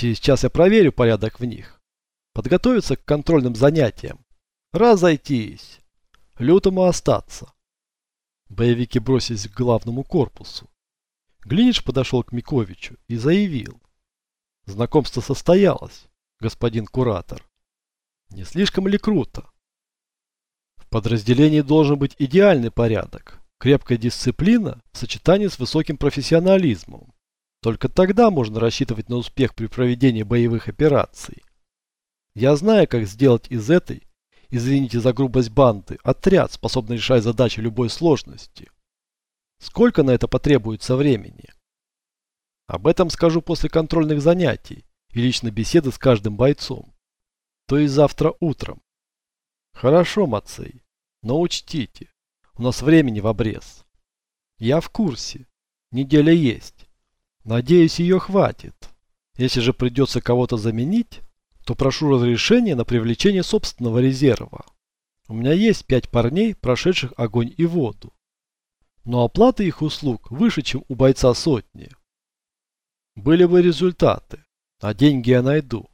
Через час я проверю порядок в них. Подготовиться к контрольным занятиям. Разойтись. Лютому остаться. Боевики бросились к главному корпусу. Глинич подошел к Миковичу и заявил. Знакомство состоялось, господин куратор. Не слишком ли круто? В подразделении должен быть идеальный порядок, крепкая дисциплина в сочетании с высоким профессионализмом. Только тогда можно рассчитывать на успех при проведении боевых операций. Я знаю, как сделать из этой, извините за грубость банды, отряд, способный решать задачи любой сложности. Сколько на это потребуется времени? Об этом скажу после контрольных занятий и личной беседы с каждым бойцом. То есть завтра утром. Хорошо, Мацей, но учтите, у нас времени в обрез. Я в курсе. Неделя есть. Надеюсь, ее хватит. Если же придется кого-то заменить, то прошу разрешения на привлечение собственного резерва. У меня есть пять парней, прошедших огонь и воду. Но оплата их услуг выше, чем у бойца сотни. Были бы результаты, а деньги я найду.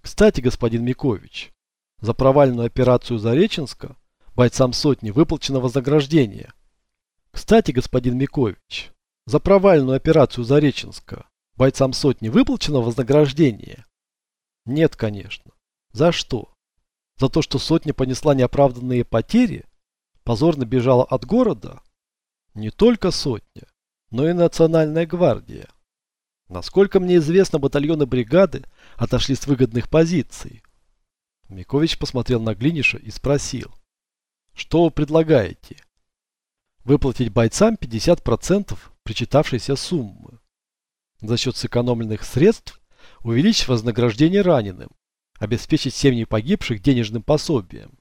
Кстати, господин Микович, за провальную операцию Зареченска бойцам сотни выплачено вознаграждение. Кстати, господин Микович, за провальную операцию Зареченска бойцам сотни выплачено вознаграждение? Нет, конечно. За что? За то, что сотня понесла неоправданные потери? Позорно бежала от города? Не только сотня, но и национальная гвардия. Насколько мне известно, батальоны бригады отошли с выгодных позиций. Микович посмотрел на Глиниша и спросил. Что вы предлагаете? Выплатить бойцам 50% причитавшейся суммы. За счет сэкономленных средств увеличить вознаграждение раненым, обеспечить семьи погибших денежным пособием.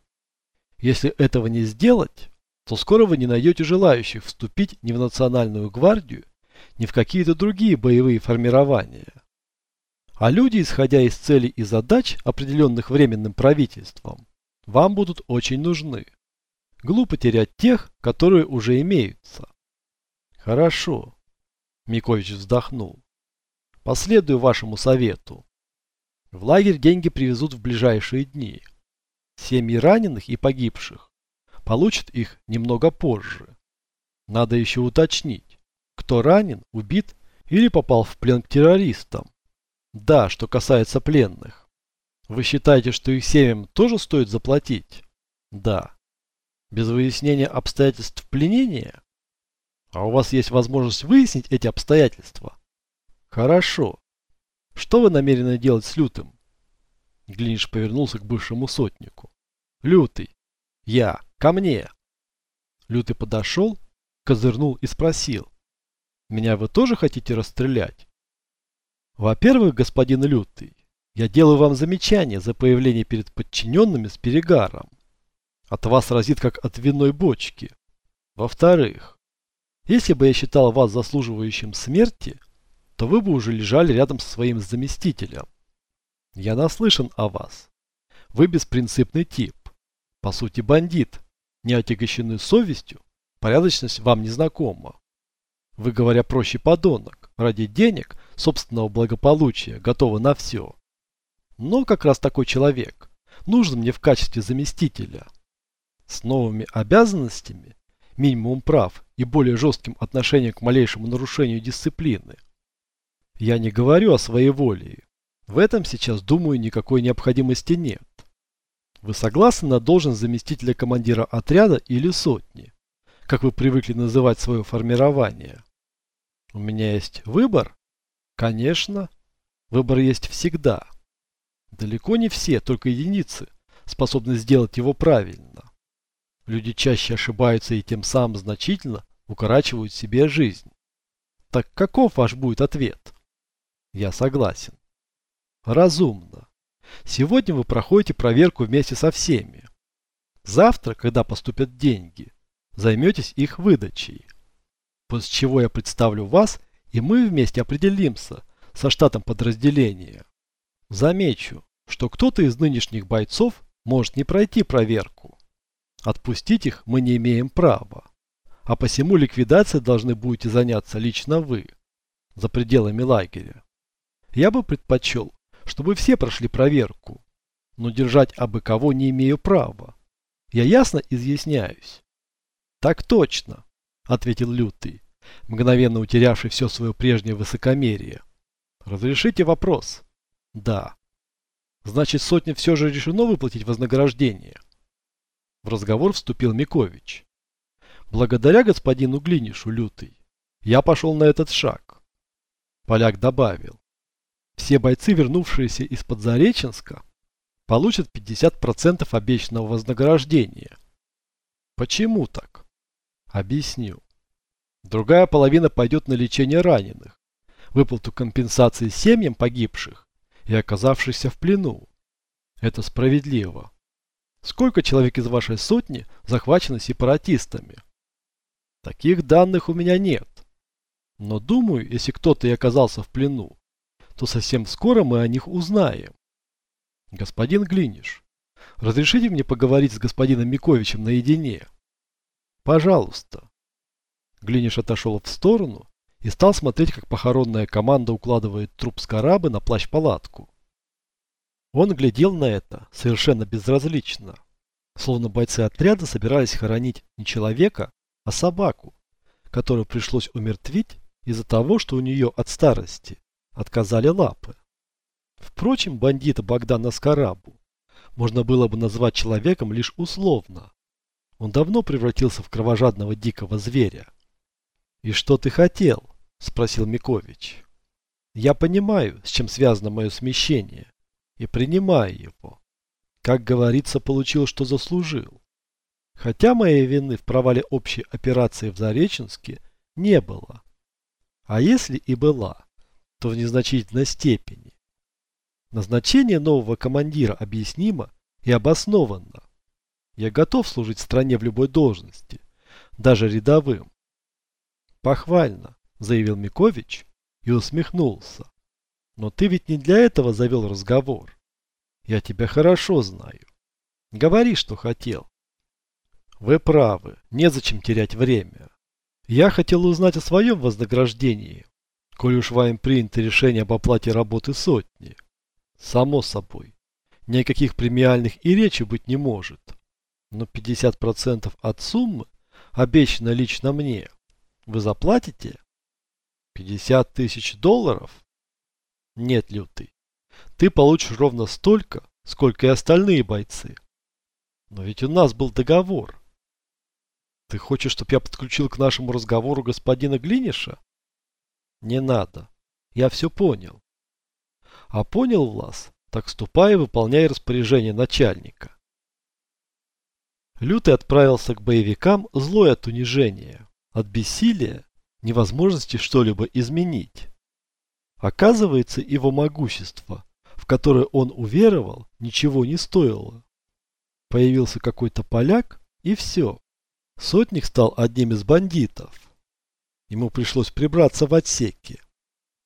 Если этого не сделать, то скоро вы не найдете желающих вступить ни в Национальную гвардию, ни в какие-то другие боевые формирования. А люди, исходя из целей и задач, определенных временным правительством, вам будут очень нужны. Глупо терять тех, которые уже имеются. Хорошо. Микович вздохнул. Последую вашему совету. В лагерь деньги привезут в ближайшие дни. Семьи раненых и погибших получат их немного позже. Надо еще уточнить, кто ранен, убит или попал в плен к террористам. Да, что касается пленных. Вы считаете, что их семьям тоже стоит заплатить? Да. Без выяснения обстоятельств пленения? А у вас есть возможность выяснить эти обстоятельства? Хорошо. Что вы намерены делать с Лютым? Глиниш повернулся к бывшему сотнику. Лютый. Я. Ко мне. Лютый подошел, козырнул и спросил. Меня вы тоже хотите расстрелять? Во-первых, господин Лютый, я делаю вам замечание за появление перед подчиненными с перегаром. От вас разит как от винной бочки. Во-вторых, если бы я считал вас заслуживающим смерти, то вы бы уже лежали рядом со своим заместителем. Я наслышан о вас. Вы беспринципный тип. По сути, бандит, не отягощенный совестью, порядочность вам не знакома. Вы, говоря проще, подонок. Ради денег, собственного благополучия, готовы на все. Но как раз такой человек нужен мне в качестве заместителя. С новыми обязанностями, минимум прав и более жестким отношением к малейшему нарушению дисциплины. Я не говорю о своей воле. В этом сейчас, думаю, никакой необходимости нет. Вы согласны на должность заместителя командира отряда или сотни, как вы привыкли называть свое формирование? У меня есть выбор? Конечно. Выбор есть всегда. Далеко не все, только единицы, способны сделать его правильно. Люди чаще ошибаются и тем самым значительно укорачивают себе жизнь. Так каков ваш будет ответ? Я согласен. Разумно. Сегодня вы проходите проверку вместе со всеми. Завтра, когда поступят деньги, займетесь их выдачей после чего я представлю вас, и мы вместе определимся со штатом подразделения. Замечу, что кто-то из нынешних бойцов может не пройти проверку. Отпустить их мы не имеем права. А посему ликвидацией должны будете заняться лично вы, за пределами лагеря. Я бы предпочел, чтобы все прошли проверку, но держать абы кого не имею права. Я ясно изъясняюсь. Так точно, ответил Лютый, мгновенно утерявший все свое прежнее высокомерие. Разрешите вопрос? Да. Значит, сотня все же решено выплатить вознаграждение. В разговор вступил Микович. Благодаря господину Глинишу, Лютый, я пошел на этот шаг. Поляк добавил. Все бойцы, вернувшиеся из-под Зареченска, получат 50% обещанного вознаграждения. Почему так? Объясню. Другая половина пойдет на лечение раненых, выплату компенсации семьям погибших и оказавшихся в плену. Это справедливо. Сколько человек из вашей сотни захвачено сепаратистами? Таких данных у меня нет. Но думаю, если кто-то и оказался в плену, то совсем скоро мы о них узнаем. Господин Глиниш, разрешите мне поговорить с господином Миковичем наедине? Пожалуйста. Глиниш отошел в сторону и стал смотреть, как похоронная команда укладывает труп Скарабы на плащ-палатку. Он глядел на это совершенно безразлично, словно бойцы отряда собирались хоронить не человека, а собаку, которую пришлось умертвить из-за того, что у нее от старости отказали лапы. Впрочем, бандита Богдана Скарабу можно было бы назвать человеком лишь условно. Он давно превратился в кровожадного дикого зверя. «И что ты хотел?» – спросил Микович. «Я понимаю, с чем связано мое смещение, и принимаю его. Как говорится, получил, что заслужил. Хотя моей вины в провале общей операции в Зареченске не было. А если и была, то в незначительной степени. Назначение нового командира объяснимо и обоснованно. Я готов служить стране в любой должности, даже рядовым. Похвально, заявил Микович и усмехнулся. Но ты ведь не для этого завел разговор. Я тебя хорошо знаю. Говори, что хотел. Вы правы, незачем терять время. Я хотел узнать о своем вознаграждении, коль уж вами принято решение об оплате работы сотни. Само собой. Никаких премиальных и речи быть не может. Но 50% от суммы обещано лично мне. Вы заплатите? 50 тысяч долларов? Нет, Лютый. Ты получишь ровно столько, сколько и остальные бойцы. Но ведь у нас был договор. Ты хочешь, чтобы я подключил к нашему разговору господина Глиниша? Не надо. Я все понял. А понял, Влас, так ступай и выполняй распоряжение начальника. Лютый отправился к боевикам злой от унижения, от бессилия, невозможности что-либо изменить. Оказывается, его могущество, в которое он уверовал, ничего не стоило. Появился какой-то поляк, и все. Сотник стал одним из бандитов. Ему пришлось прибраться в отсеке.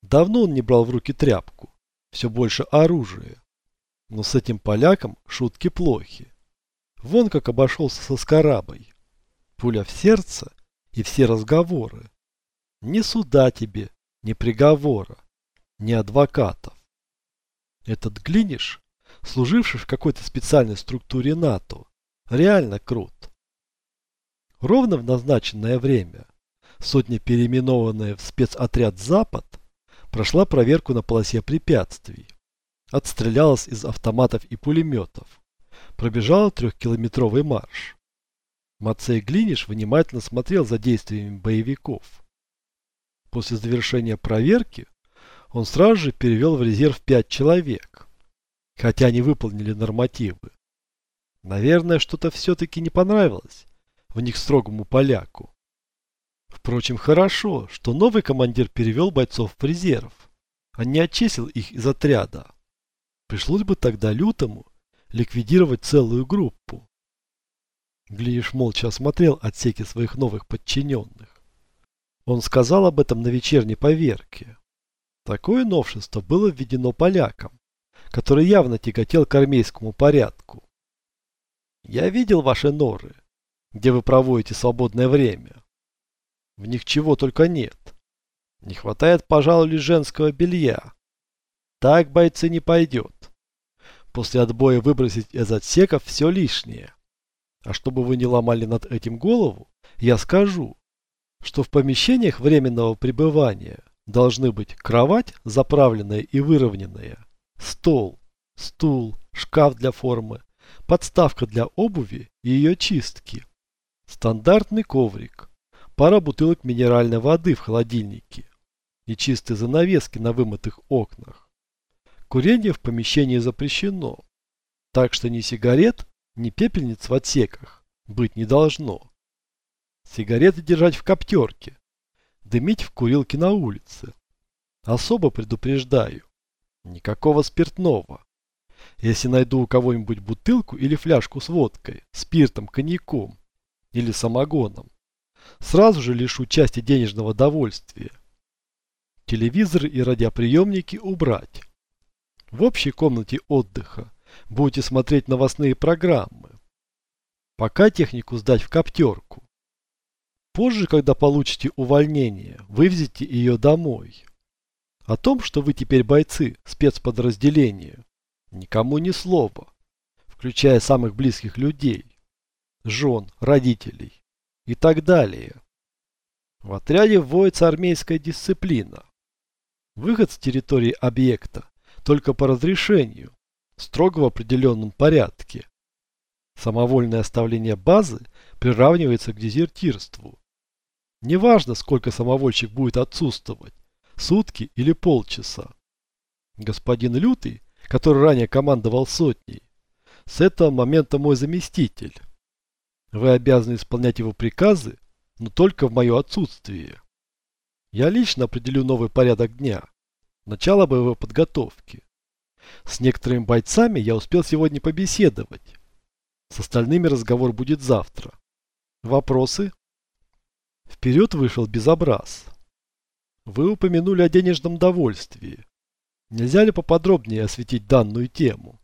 Давно он не брал в руки тряпку все больше оружия. Но с этим поляком шутки плохи. Вон как обошелся со Скарабой. Пуля в сердце и все разговоры. Ни суда тебе, ни приговора, ни адвокатов. Этот Глиниш, служивший в какой-то специальной структуре НАТО, реально крут. Ровно в назначенное время сотня переименованная в спецотряд «Запад» прошла проверку на полосе препятствий, отстрелялась из автоматов и пулеметов, пробежала трехкилометровый марш. Мацей Глиниш внимательно смотрел за действиями боевиков. После завершения проверки он сразу же перевел в резерв пять человек, хотя они выполнили нормативы. Наверное, что-то все-таки не понравилось в них строгому поляку. Впрочем, хорошо, что новый командир перевел бойцов в резерв, а не отчислил их из отряда. Пришлось бы тогда лютому ликвидировать целую группу. Глиниш молча осмотрел отсеки своих новых подчиненных. Он сказал об этом на вечерней поверке. Такое новшество было введено полякам, который явно тяготел к армейскому порядку. «Я видел ваши норы, где вы проводите свободное время. В них чего только нет. Не хватает, пожалуй, лишь женского белья. Так бойцы не пойдет. После отбоя выбросить из отсеков все лишнее. А чтобы вы не ломали над этим голову, я скажу, что в помещениях временного пребывания должны быть кровать, заправленная и выровненная, стол, стул, шкаф для формы, подставка для обуви и ее чистки, стандартный коврик, пара бутылок минеральной воды в холодильнике и чистые занавески на вымытых окнах. Курение в помещении запрещено, так что ни сигарет, ни пепельниц в отсеках быть не должно. Сигареты держать в коптерке, дымить в курилке на улице. Особо предупреждаю, никакого спиртного. Если найду у кого-нибудь бутылку или фляжку с водкой, спиртом, коньяком или самогоном, сразу же лишу части денежного довольствия. Телевизоры и радиоприемники убрать. В общей комнате отдыха будете смотреть новостные программы. Пока технику сдать в коптерку. Позже, когда получите увольнение, вывезите ее домой. О том, что вы теперь бойцы спецподразделения, никому ни слова, включая самых близких людей, жен, родителей и так далее. В отряде вводится армейская дисциплина. Выход с территории объекта только по разрешению, строго в определенном порядке. Самовольное оставление базы приравнивается к дезертирству. Неважно, сколько самовольщик будет отсутствовать, сутки или полчаса. Господин Лютый, который ранее командовал сотней, с этого момента мой заместитель. Вы обязаны исполнять его приказы, но только в мое отсутствие. Я лично определю новый порядок дня, начало боевой подготовки. С некоторыми бойцами я успел сегодня побеседовать. С остальными разговор будет завтра. Вопросы? Вперед вышел безобраз. Вы упомянули о денежном довольствии. Нельзя ли поподробнее осветить данную тему?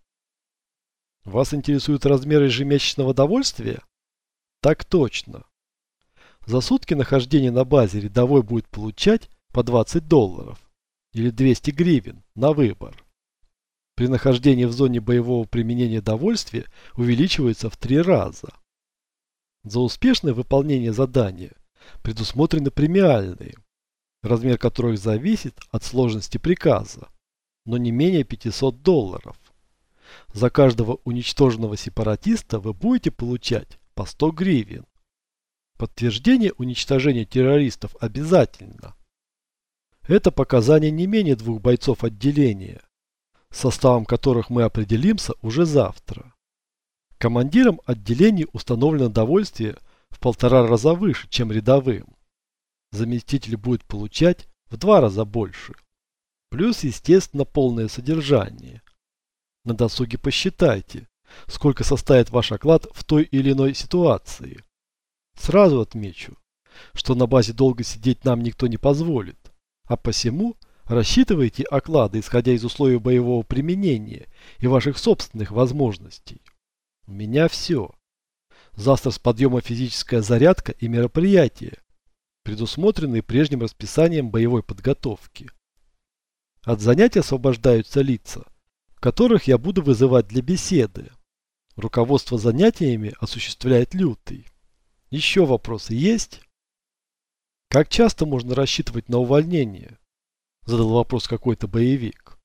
Вас интересуют размеры ежемесячного довольствия? Так точно. За сутки нахождения на базе рядовой будет получать по 20 долларов или 200 гривен на выбор. При нахождении в зоне боевого применения довольствия увеличивается в три раза. За успешное выполнение задания предусмотрены премиальные, размер которых зависит от сложности приказа, но не менее 500 долларов. За каждого уничтоженного сепаратиста вы будете получать по 100 гривен. Подтверждение уничтожения террористов обязательно. Это показание не менее двух бойцов отделения, составом которых мы определимся уже завтра. Командиром отделений установлено довольствие – в полтора раза выше, чем рядовым. Заместитель будет получать в два раза больше. Плюс, естественно, полное содержание. На досуге посчитайте, сколько составит ваш оклад в той или иной ситуации. Сразу отмечу, что на базе долго сидеть нам никто не позволит, а посему рассчитывайте оклады, исходя из условий боевого применения и ваших собственных возможностей. У меня все. Завтра с подъема физическая зарядка и мероприятия, предусмотренные прежним расписанием боевой подготовки. От занятий освобождаются лица, которых я буду вызывать для беседы. Руководство занятиями осуществляет Лютый. Еще вопросы есть? Как часто можно рассчитывать на увольнение? Задал вопрос какой-то боевик.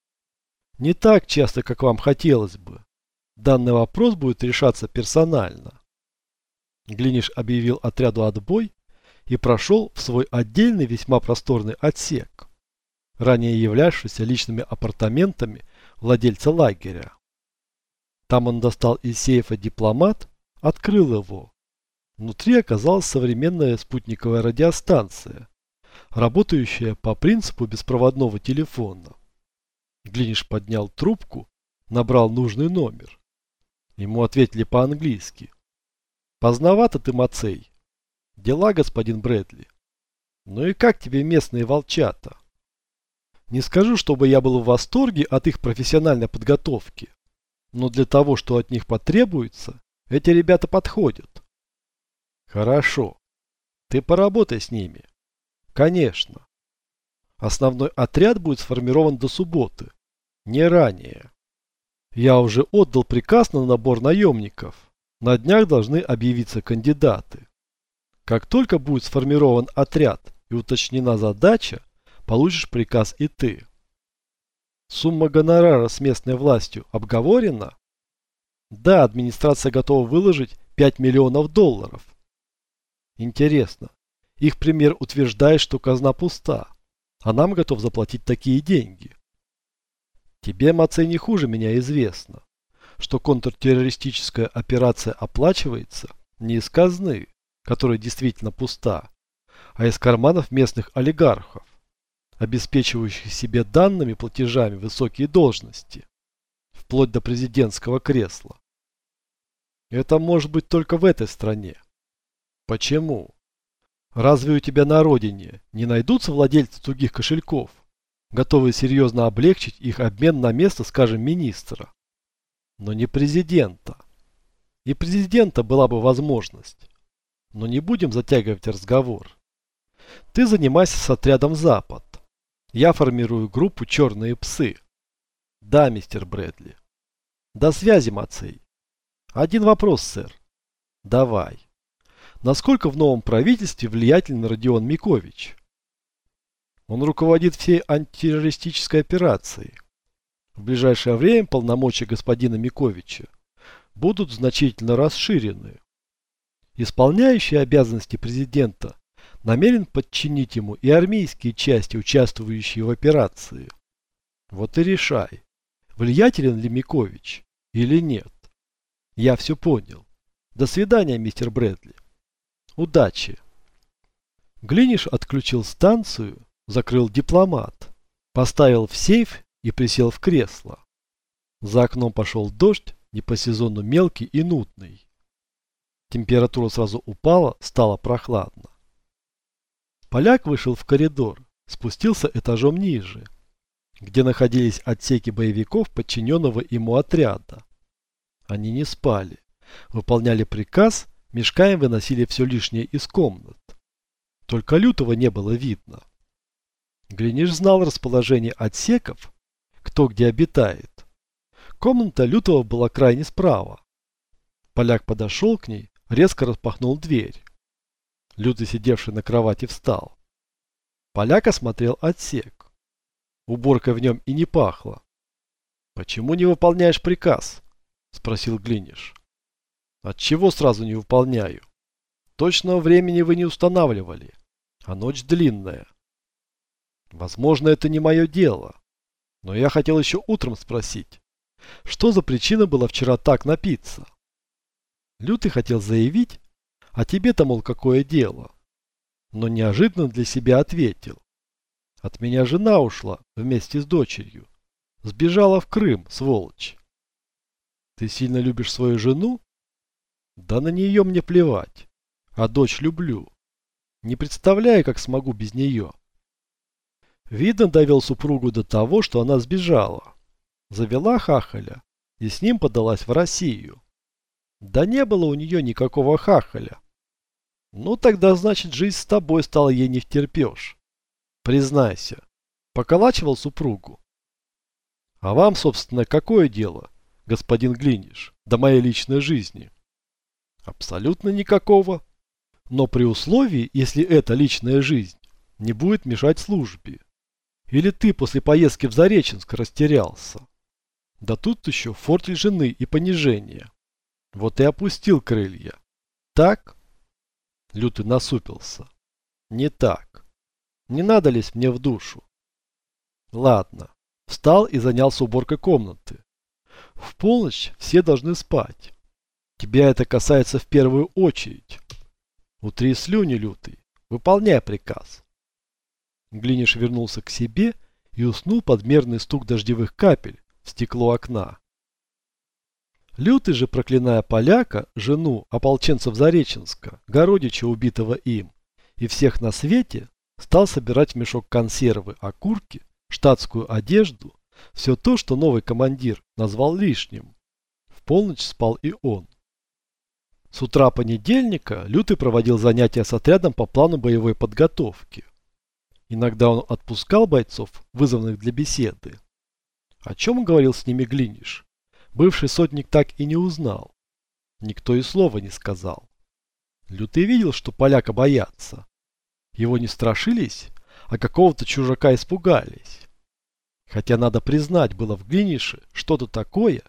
Не так часто, как вам хотелось бы. Данный вопрос будет решаться персонально. Глиниш объявил отряду отбой и прошел в свой отдельный весьма просторный отсек, ранее являвшийся личными апартаментами владельца лагеря. Там он достал из сейфа дипломат, открыл его. Внутри оказалась современная спутниковая радиостанция, работающая по принципу беспроводного телефона. Глиниш поднял трубку, набрал нужный номер. Ему ответили по-английски. Поздновато ты, Мацей. Дела, господин Брэдли. Ну и как тебе местные волчата? Не скажу, чтобы я был в восторге от их профессиональной подготовки. Но для того, что от них потребуется, эти ребята подходят. Хорошо. Ты поработай с ними. Конечно. Основной отряд будет сформирован до субботы. Не ранее. Я уже отдал приказ на набор наемников. На днях должны объявиться кандидаты. Как только будет сформирован отряд и уточнена задача, получишь приказ и ты. Сумма гонорара с местной властью обговорена? Да, администрация готова выложить 5 миллионов долларов. Интересно, их премьер утверждает, что казна пуста, а нам готов заплатить такие деньги. Тебе, Мацей, не хуже меня известно, что контртеррористическая операция оплачивается не из казны, которая действительно пуста, а из карманов местных олигархов, обеспечивающих себе данными платежами высокие должности, вплоть до президентского кресла. Это может быть только в этой стране. Почему? Разве у тебя на родине не найдутся владельцы тугих кошельков, готовые серьезно облегчить их обмен на место, скажем, министра? Но не президента. И президента была бы возможность. Но не будем затягивать разговор. Ты занимайся с отрядом «Запад». Я формирую группу «Черные псы». Да, мистер Брэдли. До связи, Мацей. Один вопрос, сэр. Давай. Насколько в новом правительстве влиятелен Родион Микович? Он руководит всей антитеррористической операцией. В ближайшее время полномочия господина Миковича будут значительно расширены. Исполняющий обязанности президента намерен подчинить ему и армейские части, участвующие в операции. Вот и решай, влиятелен ли Микович или нет. Я все понял. До свидания, мистер Брэдли. Удачи. Глиниш отключил станцию, закрыл дипломат, поставил в сейф и присел в кресло. За окном пошел дождь, не по сезону мелкий и нудный. Температура сразу упала, стало прохладно. Поляк вышел в коридор, спустился этажом ниже, где находились отсеки боевиков подчиненного ему отряда. Они не спали, выполняли приказ, мешками выносили все лишнее из комнат. Только лютого не было видно. Глиниш знал расположение отсеков, кто где обитает. Комната лютого была крайне справа. Поляк подошел к ней, резко распахнул дверь. Лютый, сидевший на кровати, встал. Поляк осмотрел отсек. Уборкой в нем и не пахло. «Почему не выполняешь приказ?» – спросил Глиниш. «Отчего сразу не выполняю? Точного времени вы не устанавливали, а ночь длинная. Возможно, это не мое дело, но я хотел еще утром спросить, что за причина была вчера так напиться?» Лютый хотел заявить, а тебе-то, мол, какое дело? Но неожиданно для себя ответил. От меня жена ушла вместе с дочерью. Сбежала в Крым, сволочь. Ты сильно любишь свою жену? Да на нее мне плевать. А дочь люблю. Не представляю, как смогу без нее. Видно довел супругу до того, что она сбежала. Завела хахаля и с ним подалась в Россию. Да не было у нее никакого хахаля. Ну тогда, значит, жизнь с тобой стала ей не втерпешь. Признайся, поколачивал супругу. А вам, собственно, какое дело, господин Глиниш, до моей личной жизни? Абсолютно никакого. Но при условии, если эта личная жизнь не будет мешать службе. Или ты после поездки в Зареченск растерялся. Да тут еще фортель жены и понижение. Вот и опустил крылья. Так? Лютый насупился. Не так. Не надо лезть мне в душу. Ладно. Встал и занялся уборкой комнаты. В полночь все должны спать. Тебя это касается в первую очередь. Утри слюни, Лютый. Выполняй приказ. Глиниш вернулся к себе и уснул под мерный стук дождевых капель в стекло окна. Лютый же, проклиная поляка, жену ополченцев Зареченска, Городича, убитого им, и всех на свете, стал собирать мешок консервы, окурки, штатскую одежду, все то, что новый командир назвал лишним. В полночь спал и он. С утра понедельника Лютый проводил занятия с отрядом по плану боевой подготовки. Иногда он отпускал бойцов, вызванных для беседы. О чем говорил с ними Глиниш? Бывший сотник так и не узнал. Никто и слова не сказал. Лютый видел, что поляка боятся. Его не страшились, а какого-то чужака испугались. Хотя, надо признать, было в Глинише что-то такое,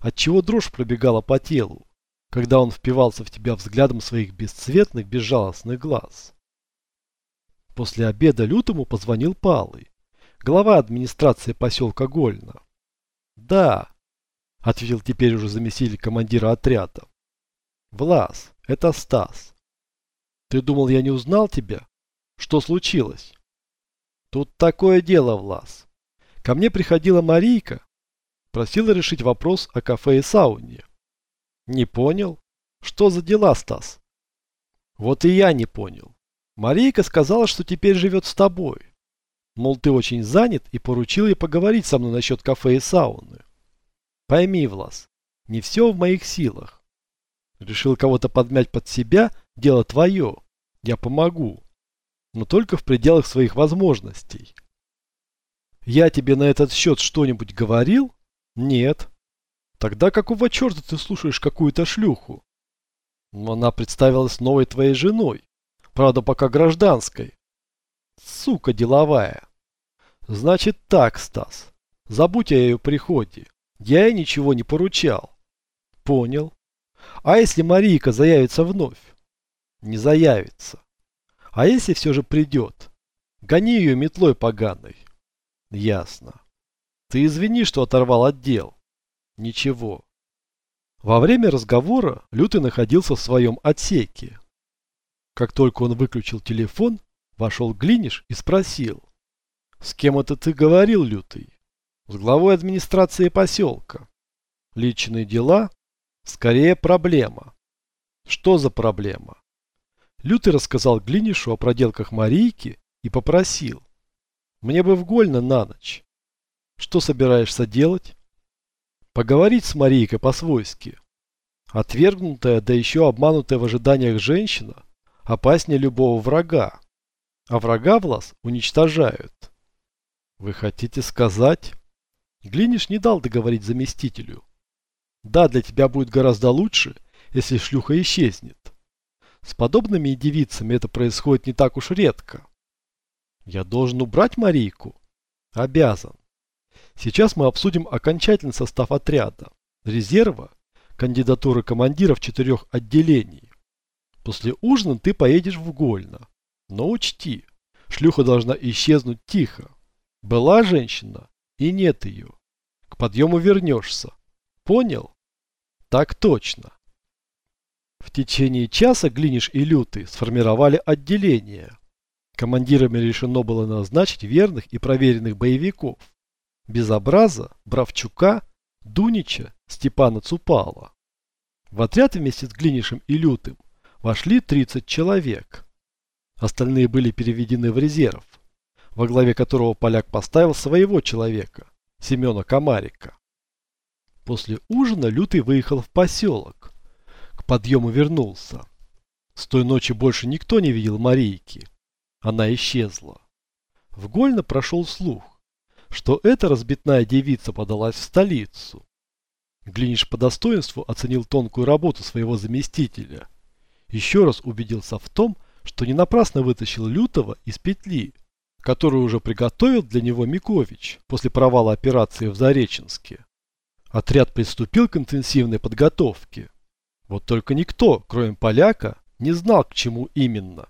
от чего дрожь пробегала по телу, когда он впивался в тебя взглядом своих бесцветных, безжалостных глаз. После обеда лютому позвонил Палый, глава администрации поселка Гольна. «Да», — ответил теперь уже заместитель командира отряда. «Влас, это Стас. Ты думал, я не узнал тебя? Что случилось?» «Тут такое дело, Влас. Ко мне приходила Марийка, просила решить вопрос о кафе и сауне. Не понял? Что за дела, Стас? Вот и я не понял. Марийка сказала, что теперь живет с тобой. Мол, ты очень занят и поручил ей поговорить со мной насчет кафе и сауны. Пойми, Влас, не все в моих силах. Решил кого-то подмять под себя, дело твое. Я помогу. Но только в пределах своих возможностей. Я тебе на этот счет что-нибудь говорил? Нет. Тогда какого черта ты слушаешь какую-то шлюху? Она представилась новой твоей женой. Правда, пока гражданской. Сука деловая. Значит так, Стас. Забудь о ее приходе. Я ей ничего не поручал. Понял. А если Марийка заявится вновь? Не заявится. А если все же придет? Гони ее метлой поганой. Ясно. Ты извини, что оторвал отдел. Ничего. Во время разговора Лютый находился в своем отсеке. Как только он выключил телефон, вошел Глиниш и спросил. С кем это ты говорил, Лютый? С главой администрации поселка. Личные дела? Скорее проблема. Что за проблема? Лютый рассказал Глинишу о проделках Марийки и попросил. Мне бы в Гольно на ночь. Что собираешься делать? Поговорить с Марийкой по-свойски. Отвергнутая, да еще обманутая в ожиданиях женщина опаснее любого врага. А врага в лаз уничтожают. Вы хотите сказать? Глиниш не дал договорить заместителю. Да, для тебя будет гораздо лучше, если шлюха исчезнет. С подобными девицами это происходит не так уж редко. Я должен убрать Марийку? Обязан. Сейчас мы обсудим окончательный состав отряда, резерва, кандидатуры командиров четырех отделений. После ужина ты поедешь в Гольно. Но учти, шлюха должна исчезнуть тихо. Была женщина, и нет ее. К подъему вернешься. Понял? Так точно. В течение часа Глиниш и Лютый сформировали отделение. Командирами решено было назначить верных и проверенных боевиков. Безобраза, Бравчука, Дунича, Степана Цупала. В отряд вместе с Глинишем и Лютым вошли 30 человек. Остальные были переведены в резерв, во главе которого поляк поставил своего человека, Семена Комарика. После ужина Лютый выехал в поселок. К подъему вернулся. С той ночи больше никто не видел Марийки. Она исчезла. В Гольно прошел слух, что эта разбитная девица подалась в столицу. Глиниш по достоинству оценил тонкую работу своего заместителя. Еще раз убедился в том, что не напрасно вытащил Лютого из петли, которую уже приготовил для него Микович после провала операции в Зареченске. Отряд приступил к интенсивной подготовке. Вот только никто, кроме поляка, не знал, к чему именно.